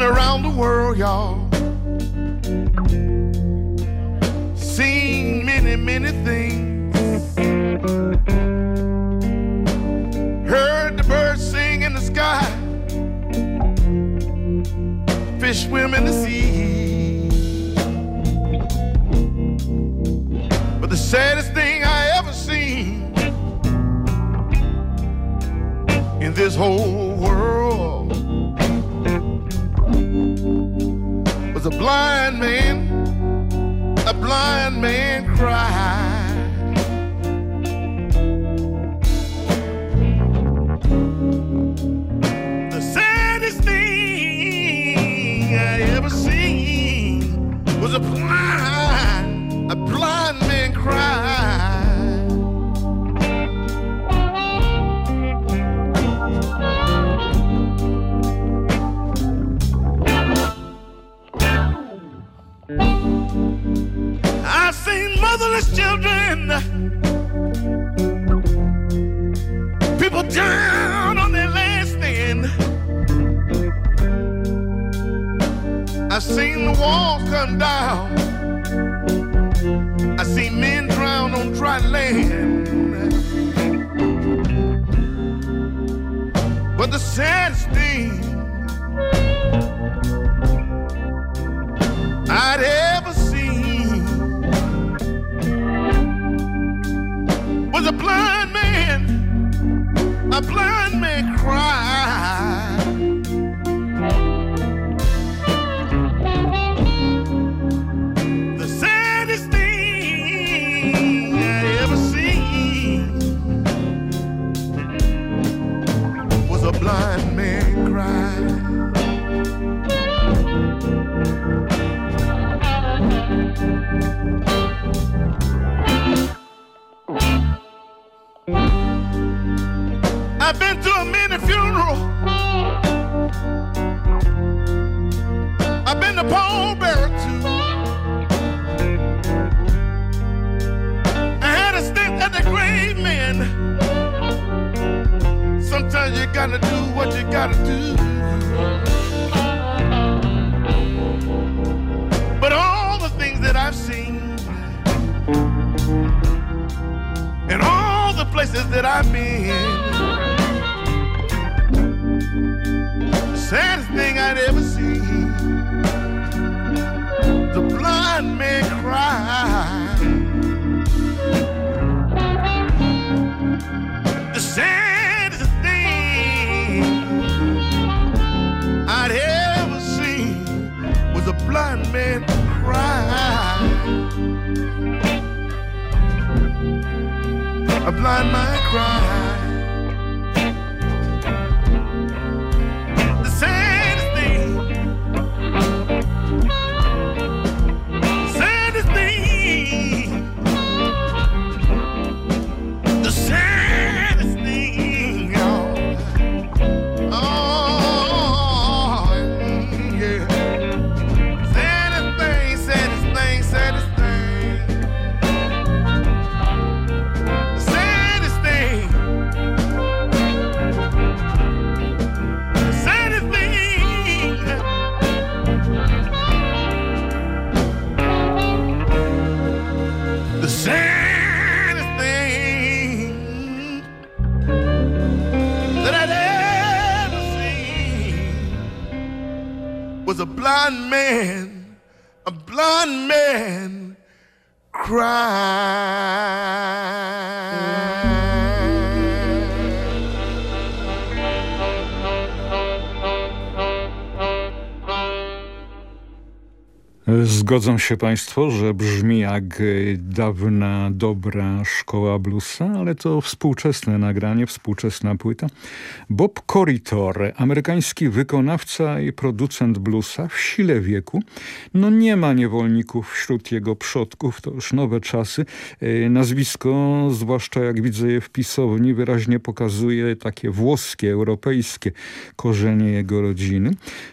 been around the world, y'all. Seen many, many things. Heard the birds sing in the sky. Fish swim in the sea. But the saddest thing I ever seen in this whole world was a blind man, a blind man cry. Seen children, people down on their last stand. I've seen the walls come down. I've seen men drown on dry land. But the saddest thing Zgodzą się Państwo, że brzmi jak y, dawna, dobra szkoła bluesa, ale to współczesne nagranie, współczesna płyta. Bob Corritor, amerykański wykonawca i producent bluesa w sile wieku. No nie ma niewolników wśród jego przodków, to już nowe czasy. Y, Nazwisko, zwłaszcza jak widzę je w pisowni, wyraźnie pokazuje takie włoskie, europejskie korzenie jego rodziny.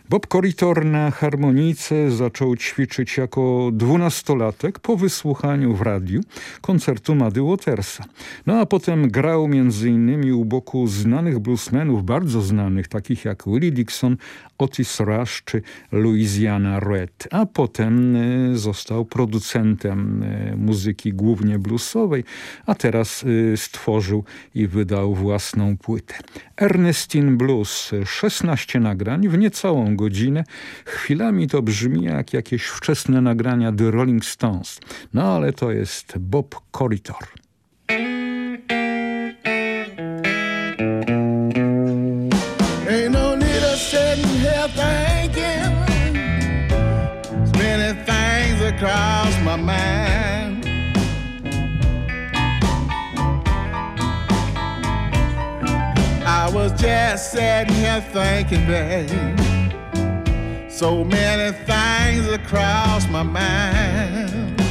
Bob Corritor na harmonijce zaczął ćwiczyć policzyć jako dwunastolatek po wysłuchaniu w radiu koncertu Mady Watersa. No a potem grał między innymi u boku znanych bluesmenów, bardzo znanych, takich jak Willie Dixon, Otis Rush czy Louisiana Red. A potem e, został producentem e, muzyki głównie bluesowej, a teraz e, stworzył i wydał własną płytę. Ernestine Blues, 16 nagrań w niecałą godzinę. Chwilami to brzmi jak jakieś wczesne nagrania The Rolling Stones. No ale to jest Bob Corridor. Thinking. many things across my mind. I was just sitting here thinking, babe. So many things across my mind.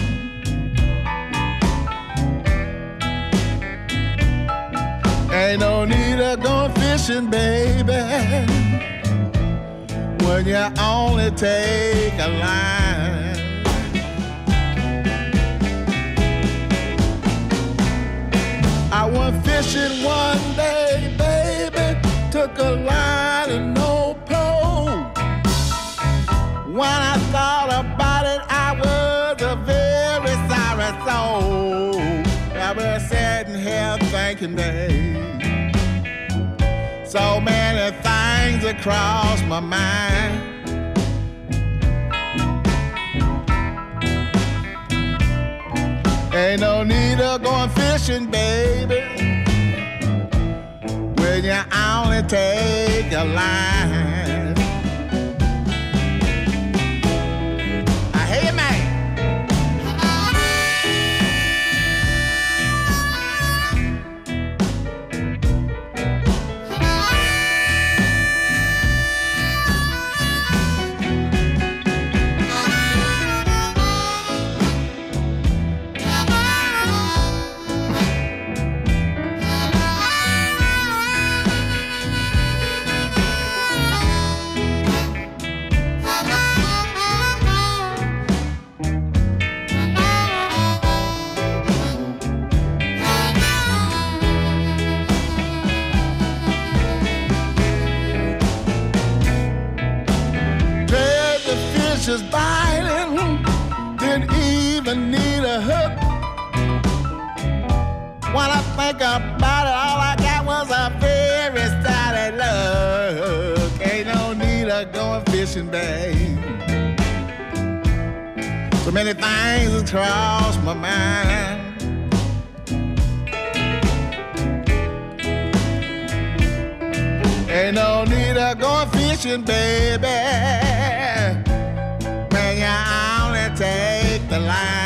Ain't no need of going fishing, baby, when you only take a line. I went fishing one day, baby, took a line and no pole. When I thought about it, I was a very sorry soul. I was sitting here thinking, babe. So many things across my mind. Ain't no need of going fishing, baby. When you only take a line. Think about it, all I got was a very solid look. Ain't no need of going fishing, babe. So many things cross my mind. Ain't no need of going fishing, baby. When you only take the line.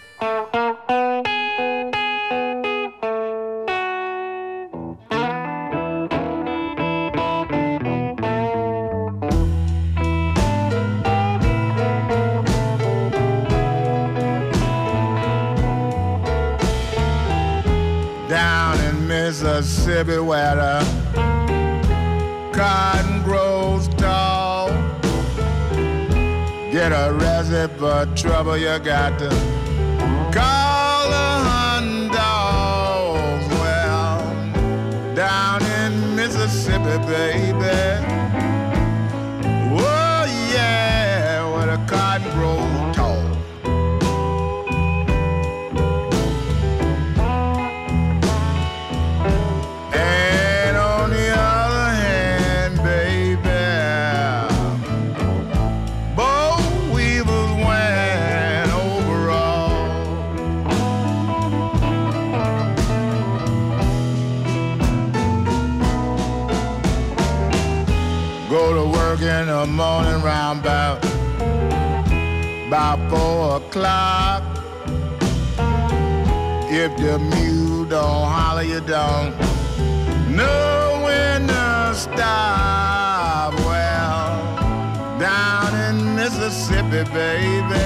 Trouble, you got to call the hunt dogs. Well, down in Mississippi, baby. your mule, don't holler your dog. No to stop. Well, down in Mississippi, baby.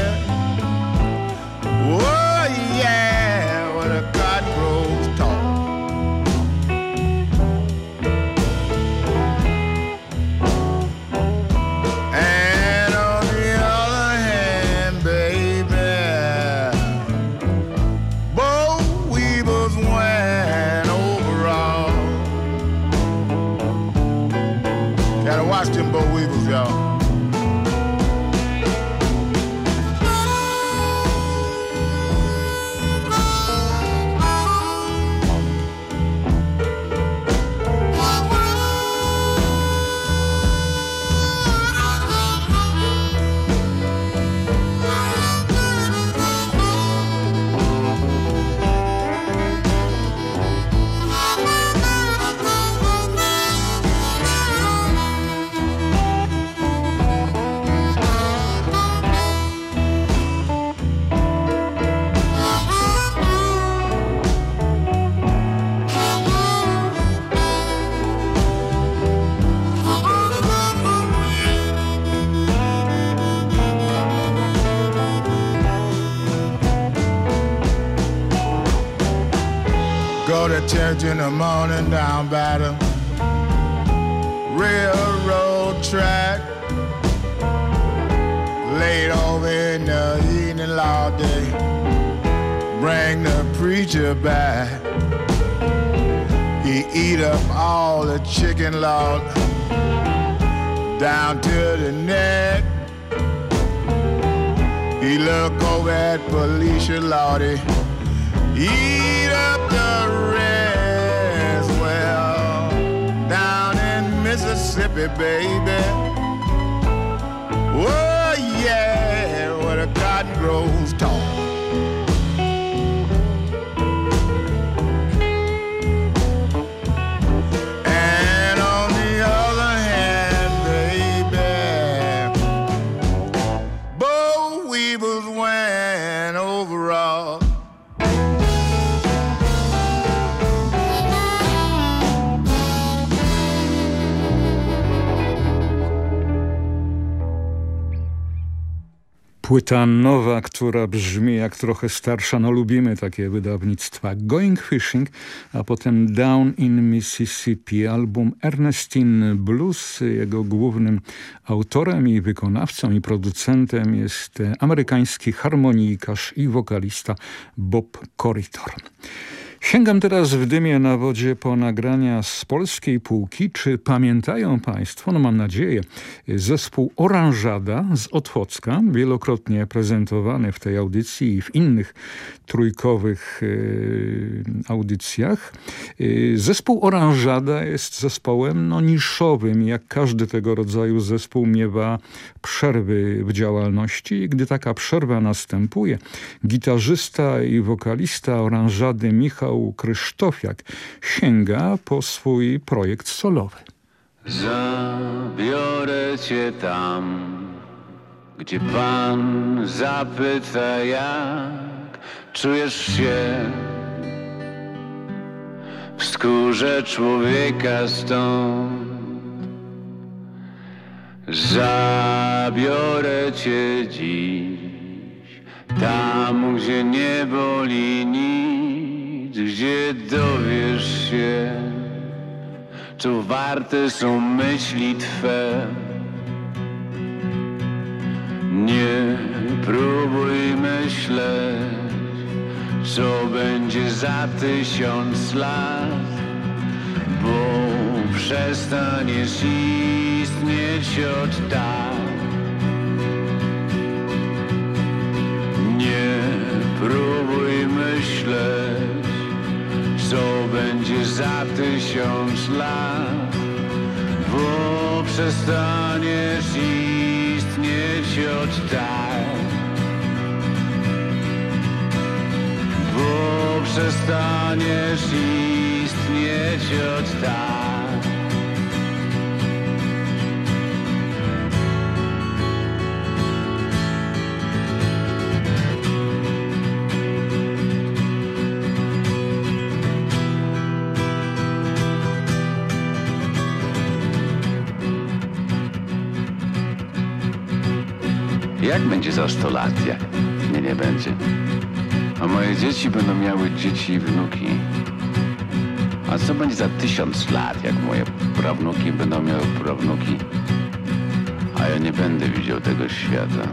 Church in the morning down by the railroad track. Late over in the evening all day. Bring the preacher back. He eat up all the chicken log down to the neck. He look over at Felicia Lottie. Eat Mississippi, baby. Oh, yeah, where the cotton grows Płyta nowa, która brzmi jak trochę starsza, no lubimy takie wydawnictwa. Going Fishing, a potem Down in Mississippi, album Ernestine Blues. Jego głównym autorem i wykonawcą i producentem jest amerykański harmonijkarz i wokalista Bob Corridor. Sięgam teraz w dymie na wodzie po nagrania z polskiej półki. Czy pamiętają Państwo, no mam nadzieję, zespół Oranżada z Otwocka, wielokrotnie prezentowany w tej audycji i w innych trójkowych y, audycjach. Y, zespół Oranżada jest zespołem no, niszowym. Jak każdy tego rodzaju zespół miewa przerwy w działalności. I gdy taka przerwa następuje, gitarzysta i wokalista Oranżady Michał Krysztofiak sięga po swój projekt solowy. Zabiorę cię tam, gdzie Pan zapyta jak czujesz się w skórze człowieka stąd. Zabiorę cię dziś, tam gdzie nie boli nic, gdzie dowiesz się, co warte są myśli Twe. Nie próbuj myśleć, co będzie za tysiąc lat, bo przestaniesz istnieć od tak. Nie próbuj myśleć, co będzie za tysiąc lat, bo przestaniesz istnieć od tak. Bo przestaniesz istnieć od tak. Jak będzie za 100 lat, jak mnie nie będzie? A moje dzieci będą miały dzieci i wnuki. A co będzie za tysiąc lat, jak moje prawnuki będą miały prawnuki? A ja nie będę widział tego świata.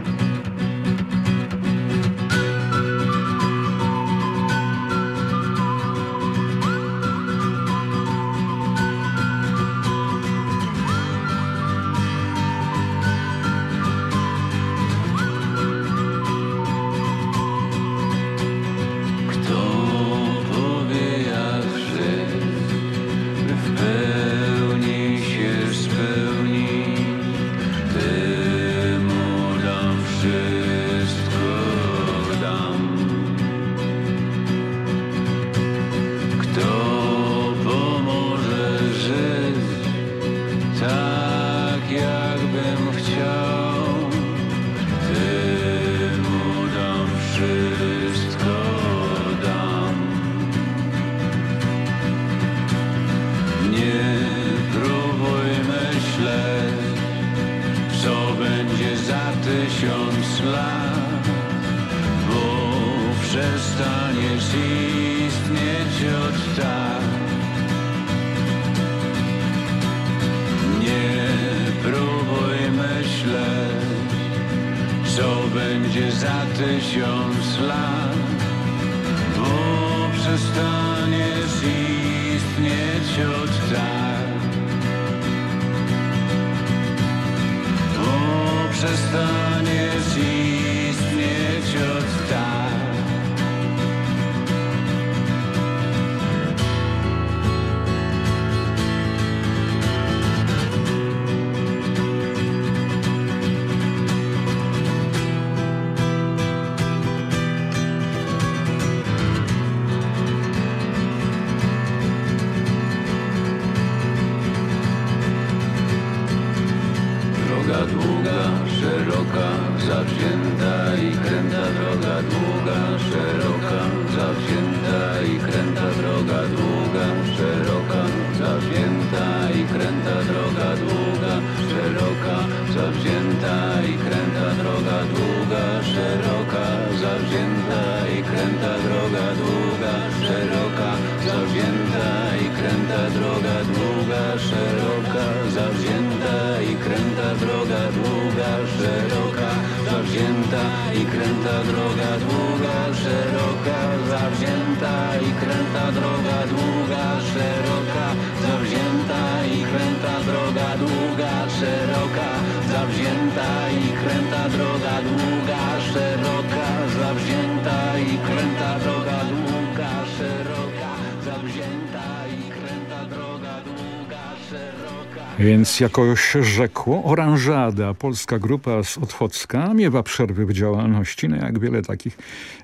Więc jakoś rzekło, Oranżada, polska grupa z Otwocka, miewa przerwy w działalności, no jak wiele takich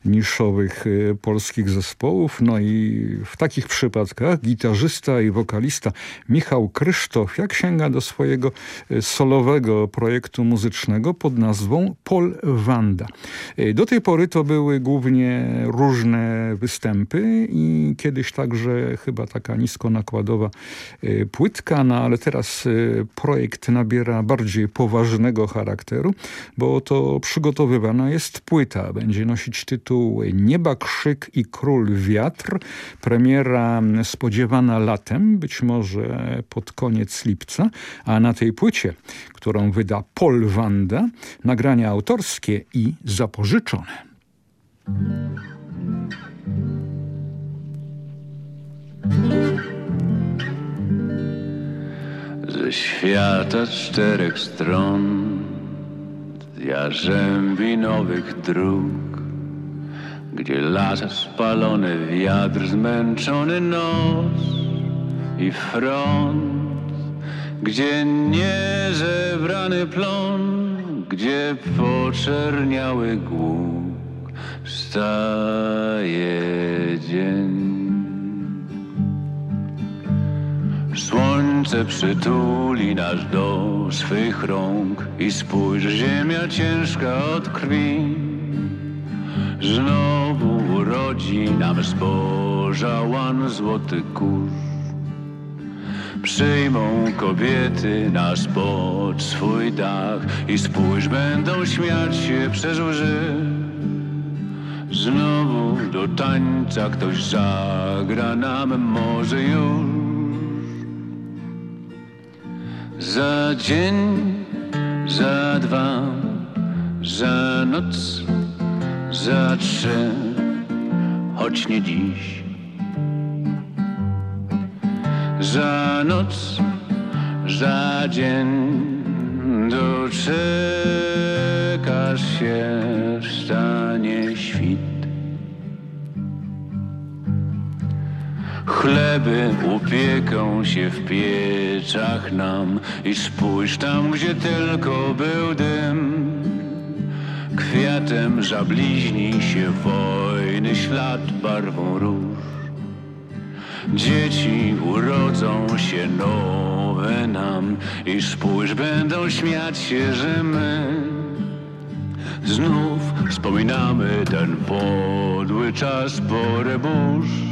niszowych y, polskich zespołów. No i w takich przypadkach gitarzysta i wokalista Michał Krysztofiak sięga do swojego y, solowego projektu muzycznego pod nazwą Pol Wanda. Y, do tej pory to były głównie różne występy i kiedyś także chyba taka niskonakładowa płytka, no ale teraz projekt nabiera bardziej poważnego charakteru, bo to przygotowywana jest płyta. Będzie nosić tytuł Nieba Krzyk i Król Wiatr. Premiera spodziewana latem, być może pod koniec lipca, a na tej płycie, którą wyda Paul Wanda, nagrania autorskie i zapożyczone. Ze świata czterech stron. Jarzębi nowych dróg Gdzie lata spalony wiatr, zmęczony nos i front. Gdzie niezebrany plon, gdzie poczerniały głuk Wstaje dzień Słońce przytuli nas do swych rąk i spójrz, ziemia ciężka od krwi. Znowu urodzi nam zboża łan złoty kurz. Przyjmą kobiety nas pod swój dach i spójrz, będą śmiać się przez łzy. Znowu do tańca ktoś zagra nam może już. Za dzień, za dwa, za noc, za trzy, choć nie dziś. Za noc, za dzień doczekasz się, wstanie świt. Chleby upieką się w pieczach nam i spójrz tam, gdzie tylko był dym. Kwiatem zabliźni się wojny ślad barwą róż. Dzieci urodzą się nowe nam i spójrz, będą śmiać się, że my znów wspominamy ten podły czas porę burz.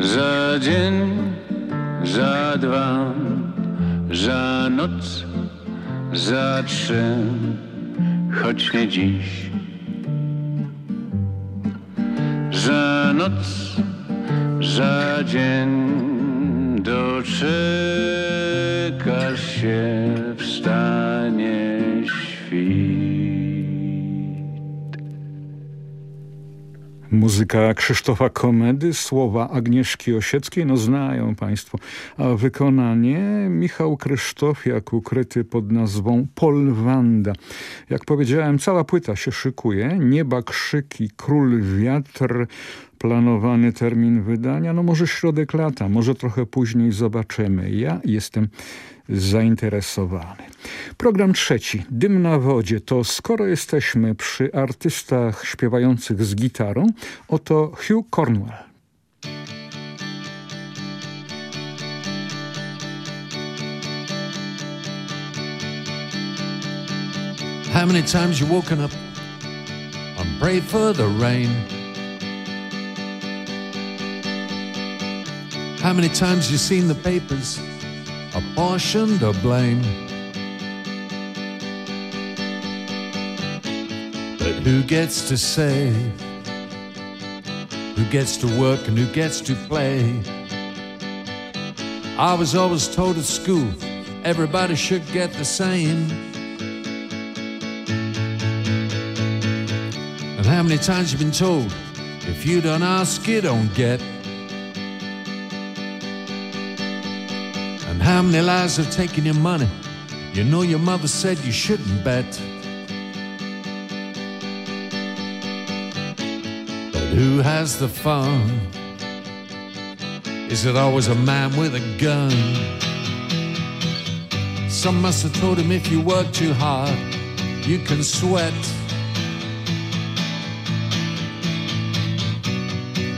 Za dzień, za dwa, za noc, za trzy, choć nie dziś. Za noc, za dzień doczekasz się, wstanie świt. Muzyka Krzysztofa Komedy, słowa Agnieszki Osieckiej, no znają Państwo, a wykonanie Michał Krzysztofiak ukryty pod nazwą Polwanda. Jak powiedziałem, cała płyta się szykuje, Nieba krzyki, Król wiatr, planowany termin wydania, no może środek lata, może trochę później zobaczymy. Ja jestem zainteresowany. Program trzeci, Dym na wodzie, to skoro jesteśmy przy artystach śpiewających z gitarą, oto Hugh Cornwell. How many times you woken up and prayed for the rain? How many times you seen the papers apportioned or blame? But who gets to say? Who gets to work and who gets to play? I was always told at school everybody should get the same. And how many times you've been told if you don't ask, you don't get? And how many lies have taken your money? You know your mother said you shouldn't bet. But who has the fun? Is it always a man with a gun? Some must have told him if you work too hard, you can sweat.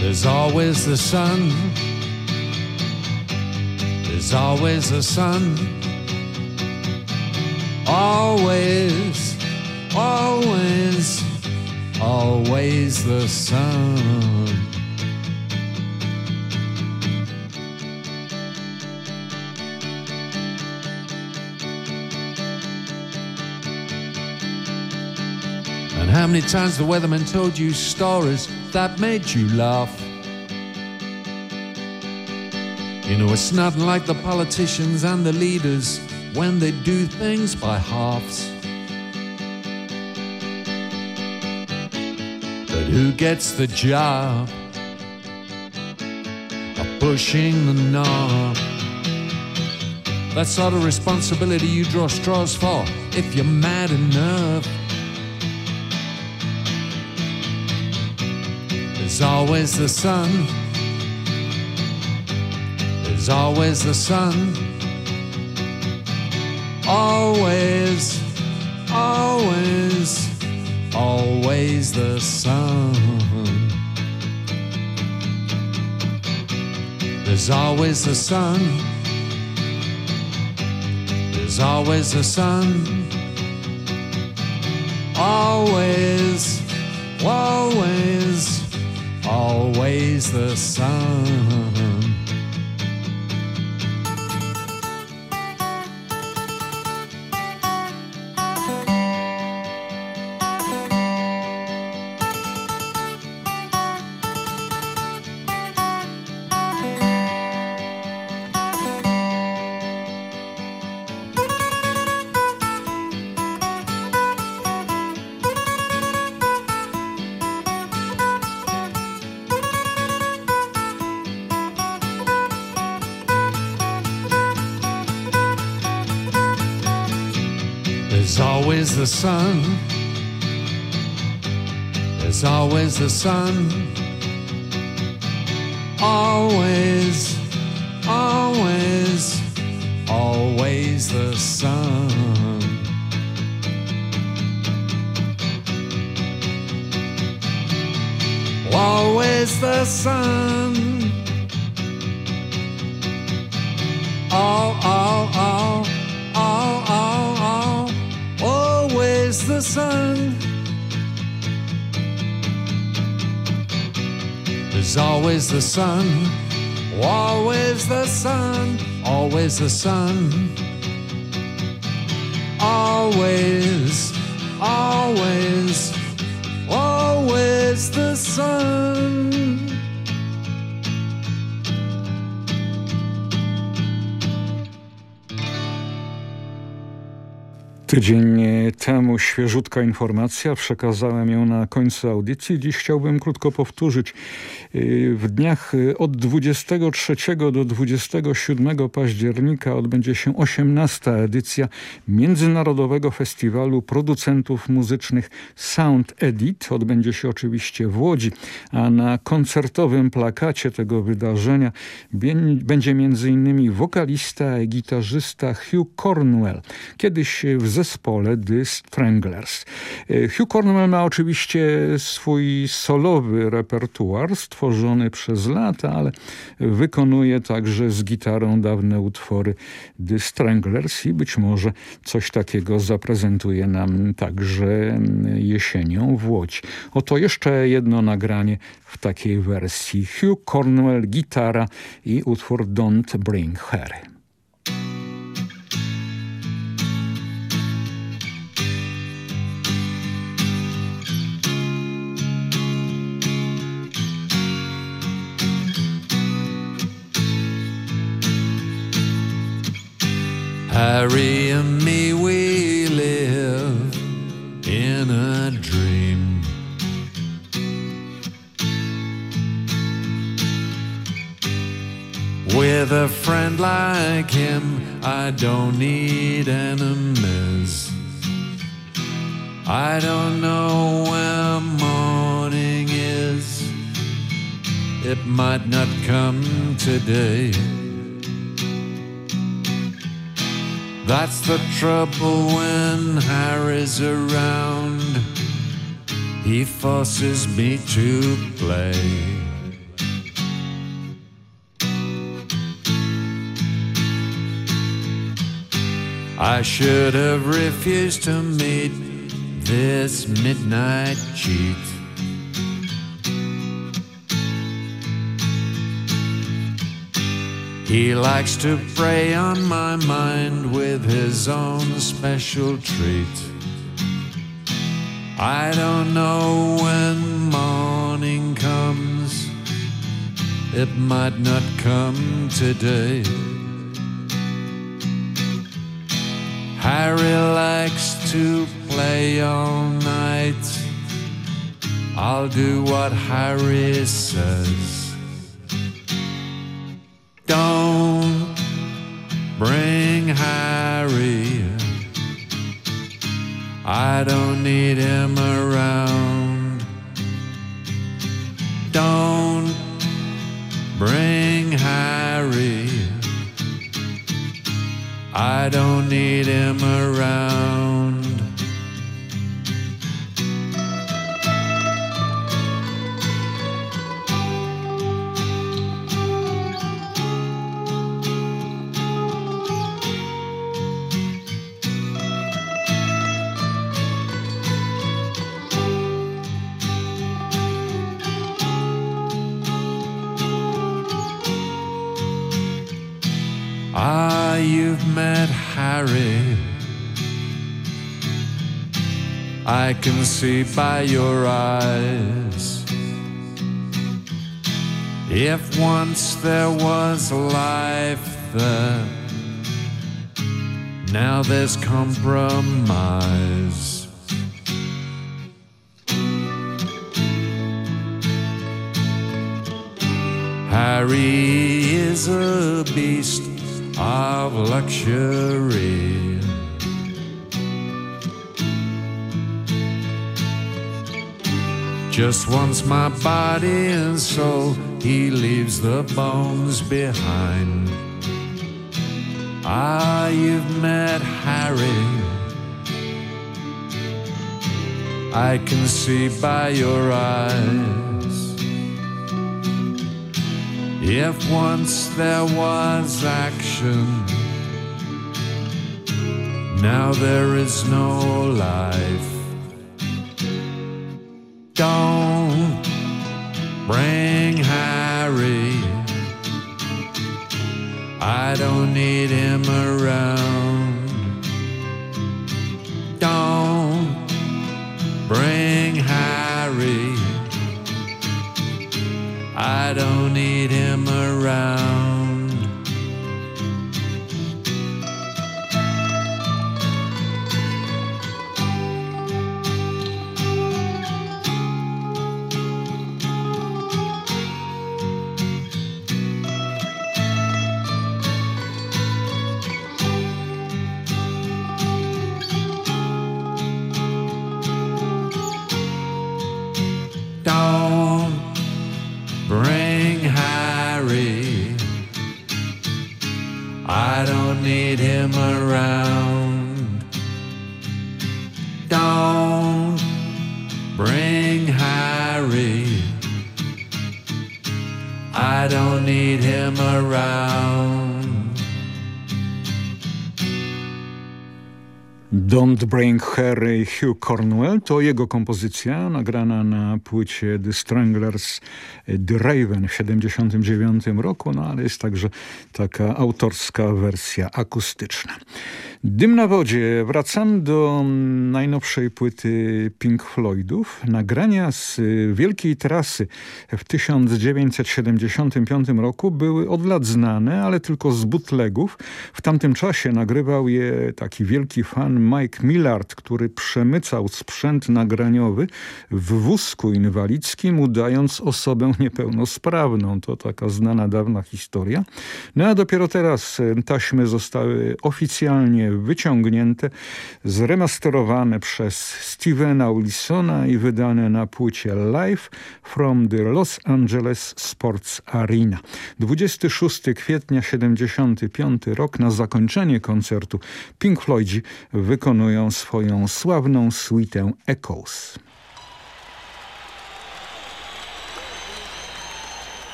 There's always the sun. There's always the sun. Always, always, always the sun. And how many times the weatherman told you stories that made you laugh? You know, it's nothing like the politicians and the leaders when they do things by halves. But who gets the job of pushing the knob? That sort of responsibility you draw straws for if you're mad enough. There's always the sun. There's always the sun. Always, always, always the sun. There's always the sun. There's always the sun. Always, always, always the sun. The sun. There's always the sun. Always, always, always the sun. Always the sun. Sun. There's always the sun, always the sun, always the sun. Always, always, always the sun. Tydzień temu świeżutka informacja, przekazałem ją na końcu audycji. Dziś chciałbym krótko powtórzyć. W dniach od 23 do 27 października odbędzie się 18. edycja Międzynarodowego Festiwalu Producentów Muzycznych Sound Edit. Odbędzie się oczywiście w Łodzi, a na koncertowym plakacie tego wydarzenia będzie m.in. wokalista i gitarzysta Hugh Cornwell. Kiedyś w zespole The Stranglers. E, Hugh Cornwell ma oczywiście swój solowy repertuar stworzony przez lata, ale wykonuje także z gitarą dawne utwory The Stranglers i być może coś takiego zaprezentuje nam także jesienią w Łodzi. Oto jeszcze jedno nagranie w takiej wersji. Hugh Cornwell, gitara i utwór Don't Bring Her. Harry and me, we live in a dream. With a friend like him, I don't need enemies. I don't know where morning is. It might not come today. That's the trouble when Harry's around. He forces me to play. I should have refused to meet this midnight cheat. He likes to prey on my mind with his own special treat. I don't know when morning comes, it might not come today. Harry likes to play all night. I'll do what Harry says. Don't bring Harry. I don't need him around. Don't bring Harry. I don't need him around. Ah, you've met Harry. I can see by your eyes. If once there was life there, now there's compromise. Harry is a beast of luxury. Just once my body and soul, he leaves the bones behind. Ah, you've met Harry. I can see by your eyes. If once there was action, now there is no life. Don't bring Harry. I don't need him around. Don't bring Harry. I don't need him around. Don't Bring Harry Hugh Cornwell to jego kompozycja nagrana na płycie The Stranglers The Raven w 1979 roku, no ale jest także taka autorska wersja akustyczna. Dym na wodzie. Wracam do najnowszej płyty Pink Floydów. Nagrania z wielkiej trasy w 1975 roku były od lat znane, ale tylko z bootlegów. W tamtym czasie nagrywał je taki wielki fan Mike Millard, który przemycał sprzęt nagraniowy w wózku inwalidzkim, udając osobę niepełnosprawną. To taka znana dawna historia. No a dopiero teraz taśmy zostały oficjalnie wyciągnięte, zremasterowane przez Stevena Wilsona i wydane na płycie Live from the Los Angeles Sports Arena. 26 kwietnia 75 rok na zakończenie koncertu Pink Floyd wykonują swoją sławną suitę Echoes.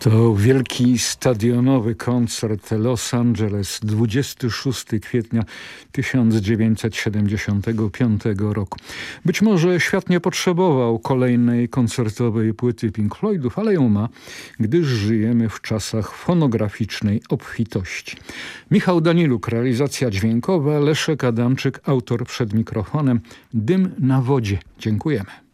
To wielki stadionowy koncert Los Angeles 26 kwietnia 1975 roku. Być może świat nie potrzebował kolejnej koncertowej płyty Pink Floydów, ale ją ma, gdyż żyjemy w czasach fonograficznej obfitości. Michał Daniluk, realizacja dźwiękowa, Leszek Adamczyk, autor przed mikrofonem. Dym na wodzie. Dziękujemy.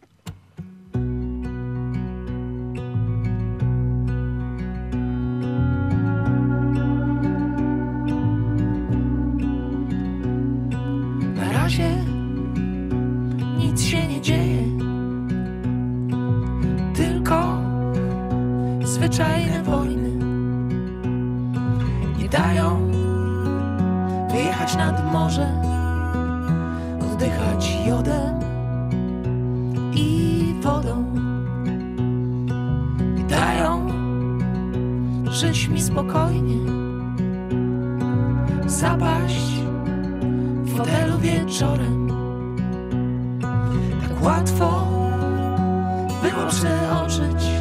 Oddychać jodem i wodą. Nie dają żyć mi spokojnie, zapaść w fotelu wieczorem. Tak łatwo było przeoczyć